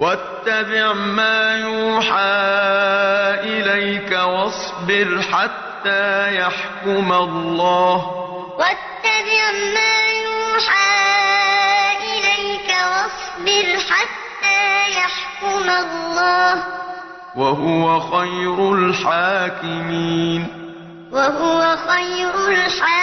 واتبع ما يوحى إليك واصبر حتى يحكم الله. واتبع ما يوحى إليك واصبر حتى يحكم الله. وهو خير الحاكمين. وهو خير الحاكمين.